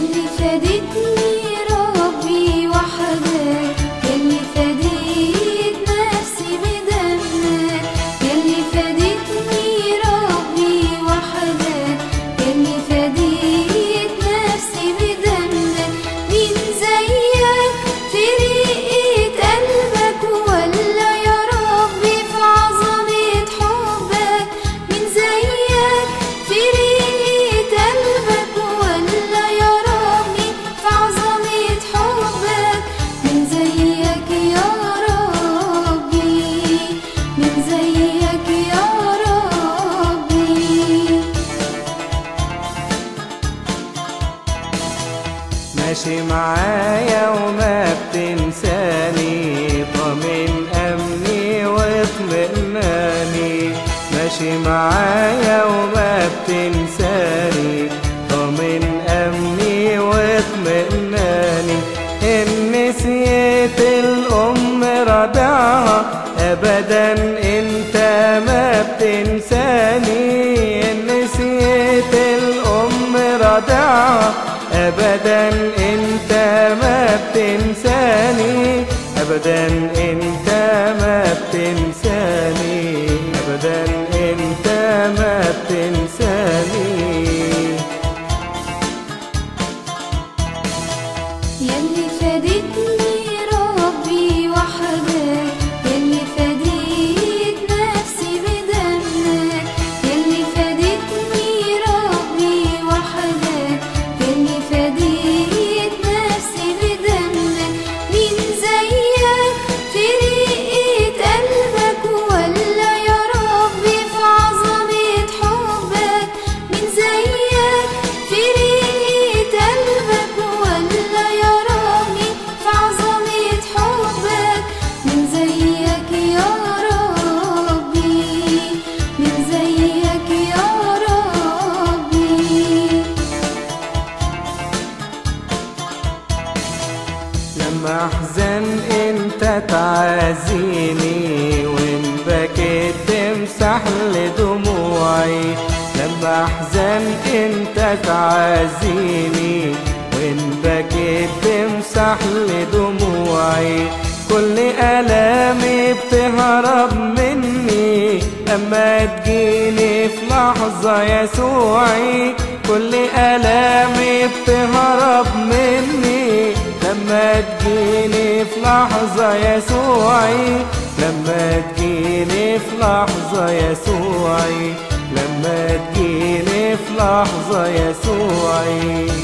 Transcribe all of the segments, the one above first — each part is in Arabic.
يلي فادتني. ماشي معايا وما بتنساني ضامن أمني واطمئناني. ماشي معايا وما بتنساني ضامن أمني واطمئناني. إن نسيت الأم رضعها ابدا أنت ما بتنساني. إن نسيت الأم رضعها ابدا Yemlikle dikmiş لما أحزن إنت تعزيني وإن بكيت تمسح لي دموعي. لما أحزن إنت تعزيني وإن بكيت تمسح لي دموعي. كل ألامي بتهرب مني لما تجيني في لحظة يسوعي. كل ألامي بتهرب مني لما تجيني في لحظة يسوعي لما تجيني في لحظة يسوعي لما تجيني في لحظة يسوعي.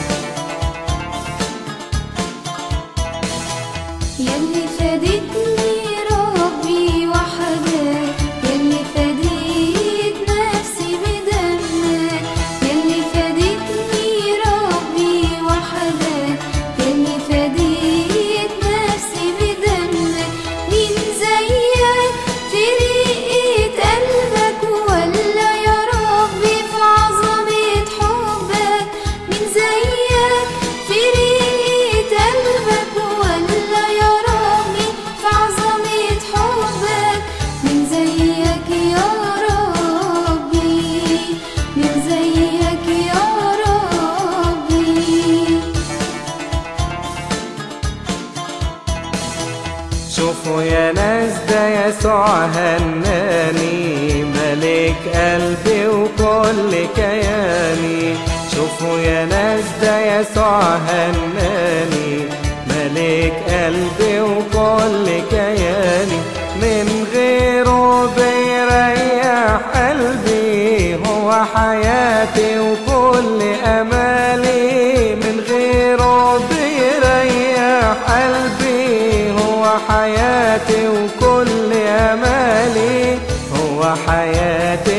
شوفوا يا ناس ده يسوع هناني ملك قلبي وكل كياني. شوفوا يا ناس ده يسوع هناني ملك قلبي وكل كياني. من غيره بيريح قلبي هو حياتي وكل امالي وكل أمالي هو حياتي.